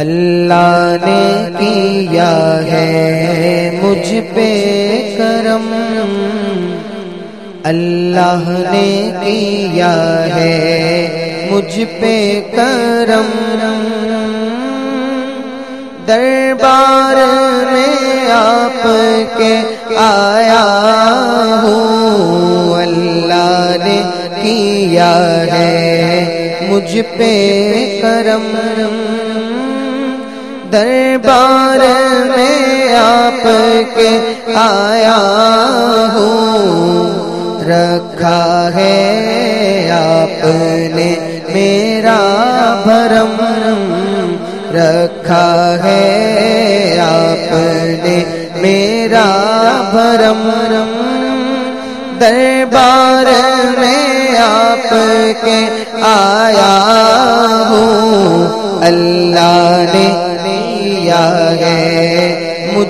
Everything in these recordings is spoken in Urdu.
اللہ نے کیا ہے مجھ پہ کرم؟ اللہ نے کیا ہے مجھ پہ کرم؟ دربار میں آپ کے آیا ہوں، اللہ نے کیا ہے مجھ پہ کرم؟ دربار میں آپ کے آیا ہوں۔ رکھا ہے آپ نے میرا بھرم۔ رکھا ہے آپ نے میرا بھرم۔ دربار میں آپ کے آیا ہوں۔ اللہ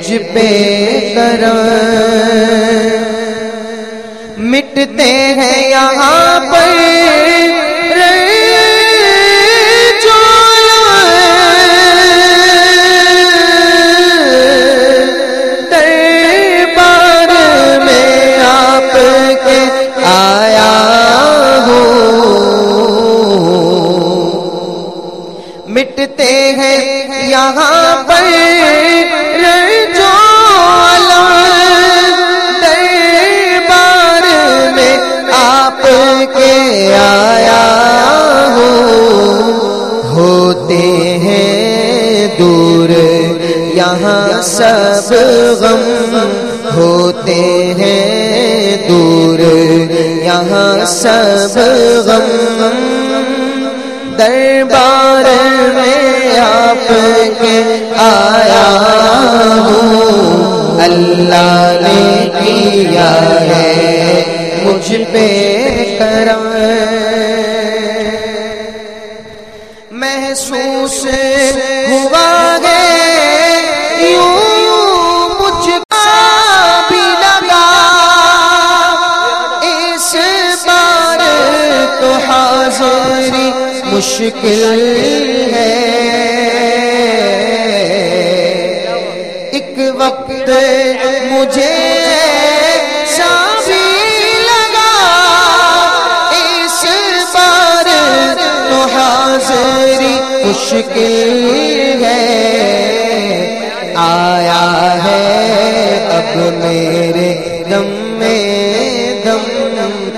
مجھ پہ کرم۔ مٹتے ہیں یہاں دور، یہاں سب غم ہوتے ہیں دور، یہاں سب غم دربار میں آپ کے آیا ہوں۔ اللہ نے کیا ہے مجھ پہ کرم۔ محسوس ہوا گے یوں مجھ کا بھی لگا۔ اس بار تو حاضری مشکل ہے۔ مشکل ہے۔ آیا ہے اب میرے دم میں دم۔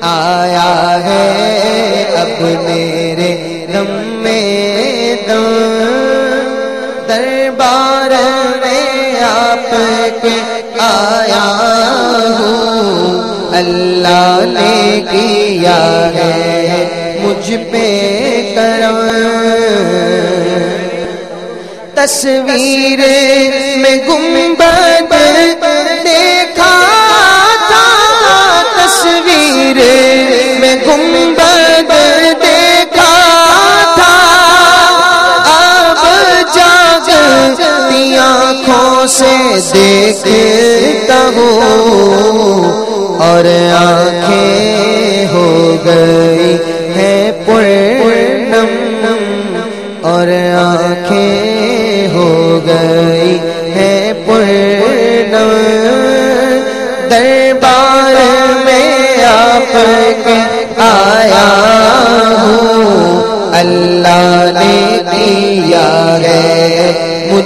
آیا ہے اب میرے دم میں دم۔ دربار میں آپ کے آیا ہوں۔ اللہ نے کیا ہے مجھ پہ۔ تصویر میں گنبد دیکھا تھا تصویر میں گنبد دیکھا تھا۔ اب جاگتی آنکھوں سے دیکھتا ہوں اور آنکھیں ہو گئی۔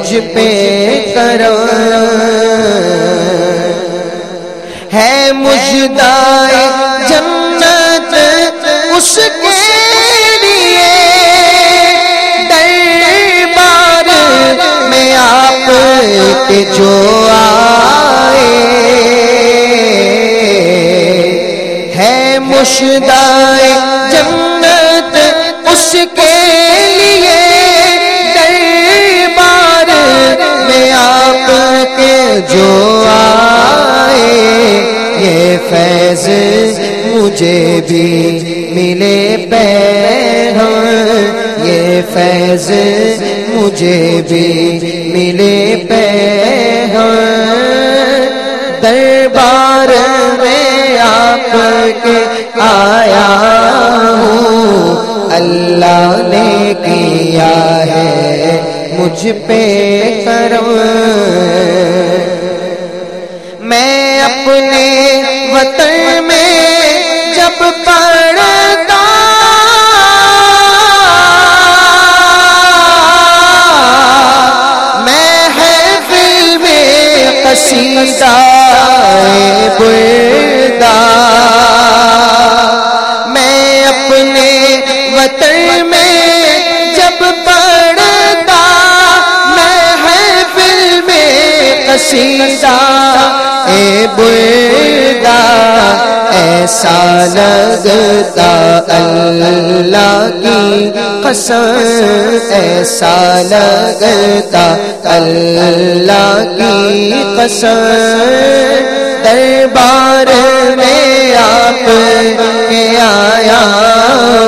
مجھ پہ کرم ہے مجدائے جنت اس کے لیے۔ دربار میں آپ کے جو آئے۔ ہے مشدائے جنت جو آئے، یہ فیض مجھے بھی ملے پہ یہ فیض مجھے بھی ملے پہ دربار میں آپ کے آیا ہوں۔ اللہ نے کیا ہے مجھ پہ کرم۔ میں اپنے اے بردا ایسا لگتا اللہ کی قسم، ایسا لگتا اللہ کی قسم۔ دربار میں آپ کے آیا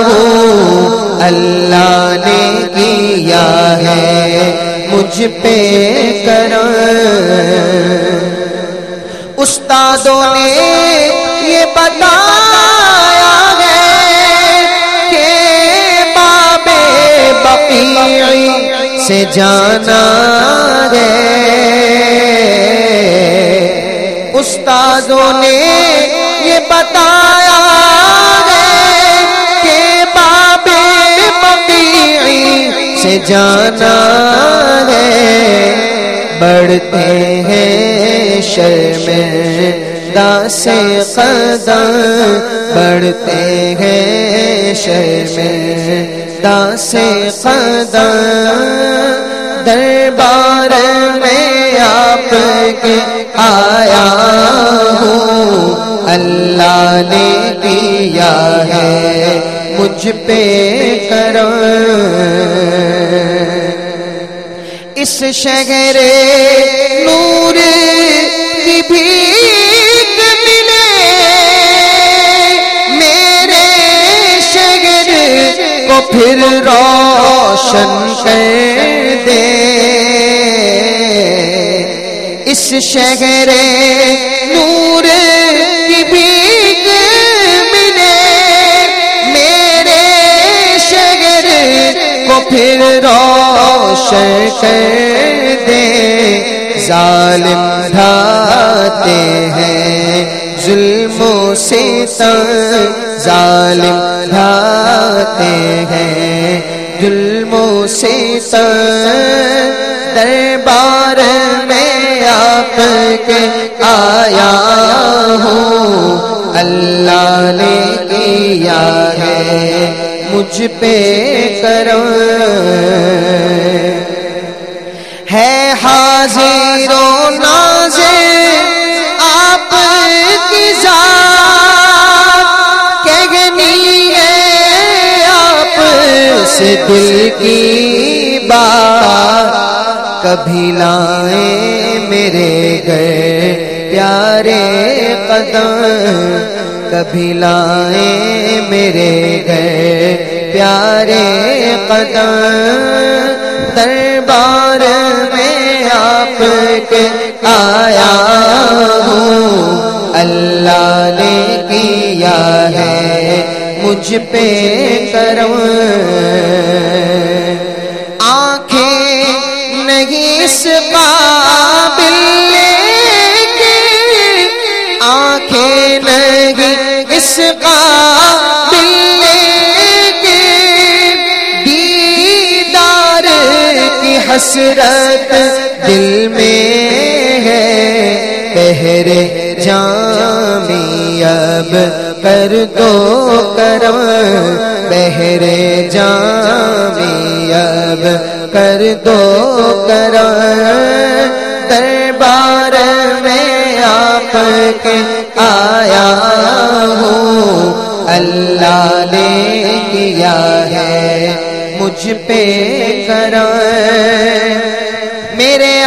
ہوں، اللہ نے کیا ہے مجھ پہ کرم۔ استادوں نے یہ بتایا ہے کہ بابے بقیعی سے جانا ہے۔ استادوں نے یہ بتایا ہے کہ بابے بقیعی سے جانا ہے۔ بڑھتے ہیں شرم سے قدم بڑھتے ہیں شرم سے قدم دربار میں آپ کے آیا ہوں۔ اللہ نے کیا ہے مجھ پہ کرم۔ اس شہر نور بھیک ملے میرے شہر کو پھر روشن کر دے۔ اس شہر نور کی بھیک ملے میرے شہر کو پھر روشن کر دے۔ ظالم ڈھاتے ہیں ظلم و ستم ظالم ڈھاتے ہیں ظلم و ستم دربار میں آپ کے آیا ہوں۔ اللہ نے کیا ہے مجھ پہ کرم۔ سے دل کی بات کبھی لائے میرے گھر پیارے قدم کبھی لائے میرے گھر پیارے قدم دربار میں آپ کے آیا ہوں اللہ نے مجھ پہ کرم۔ آنکھیں نہیں اس قابل لیکن، آنکھیں نہیں اس قابل لیکن۔ دیدار کی حسرت دل میں ہے۔ پہرے جامی اب کر دو کرم بہرے جامی، اب کر دو کرم۔ دربار میں آپ کے آیا ہوں، اللہ نے کیا ہے مجھ پہ کرم۔ میرے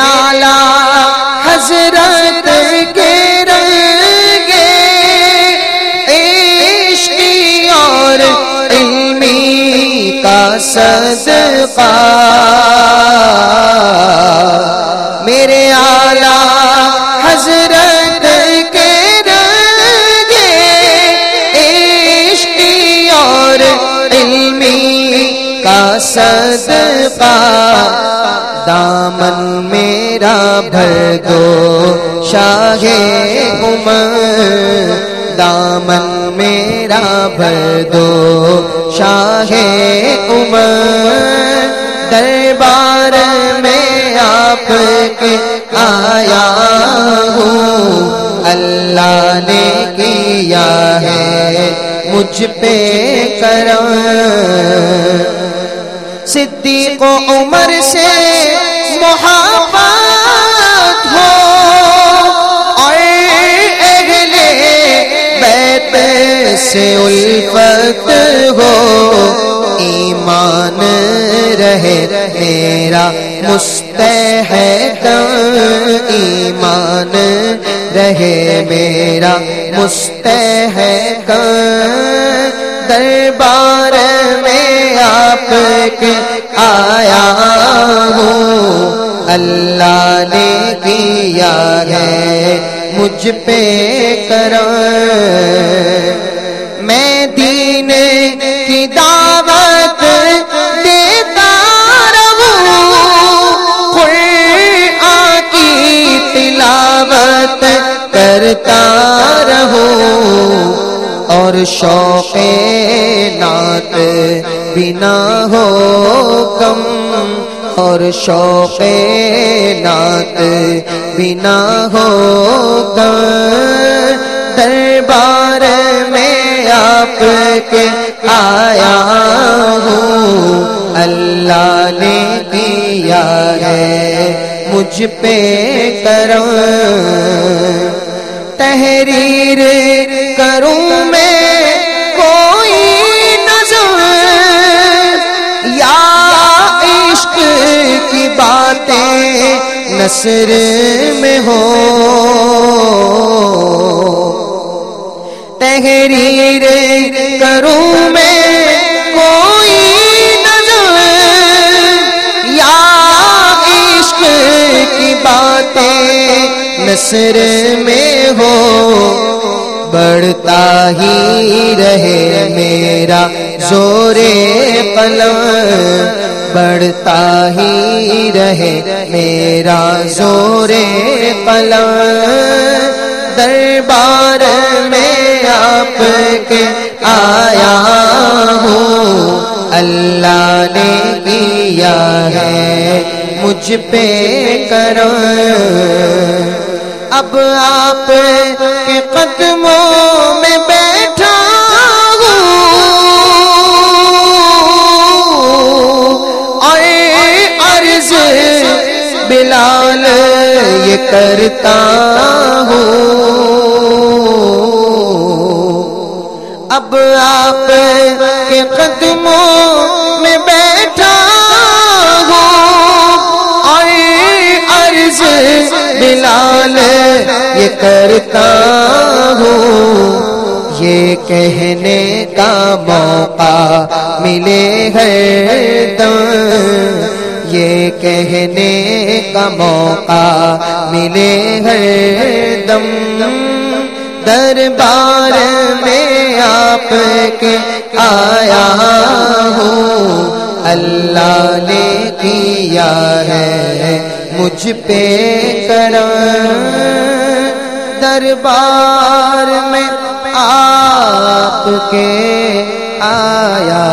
صدقہ۔ میرے آلہ حضرت کے رنگے عشقی اور علمی کا صدقہ۔ دامن میرا بھر دو شاہ عمر۔ دامن میرا بھر دو۔ شاہ عمر دربار میں آپ کے آیا ہوں۔ اللہ نے کیا ہے مجھ پہ کرم۔ صدیق و عمر سے محبت سے الفت ہو، ایمان رہے، میرا مستحق ایمان رہے، میرا مستحق دربار میں آپ کے آیا ہوں۔ اللہ نے کیا ہے مجھ پہ کرم۔ اور شوق نعت بنا ہو کم اور شوق نعت بنا ہو کم دربار میں آپ کے آیا ہوں۔ اللہ نے دیا ہے مجھ پہ کرم۔ تحریر کروں کی باتیں نصر میں ہو۔ تحریر کروں میں کوئی نظر یا عشق کی باتیں نصر میں ہو۔ بڑھتا ہی رہے میرا زور قلم بڑھتا ہی رہے میرا زور قلم دربار میں آپ کے آیا ہوں۔ اللہ نے کیا ہے مجھ پہ کرم۔ اب آپ کے قدموں میں بیٹھا ہوں۔ عرض بلال، یہ کرتا ہوں۔ اب آپ کے قدموں میں بیٹھا بلال، یہ کرتا ہوں۔ یہ کہنے کا موقع ملے ہے دم۔ یہ کہنے کا موقع ملے ہے دم۔ دربار میں آپ کے آیا ہوں۔ اللہ نے کیا ہے مجھ پہ کرم دربار میں آپ کے آیا۔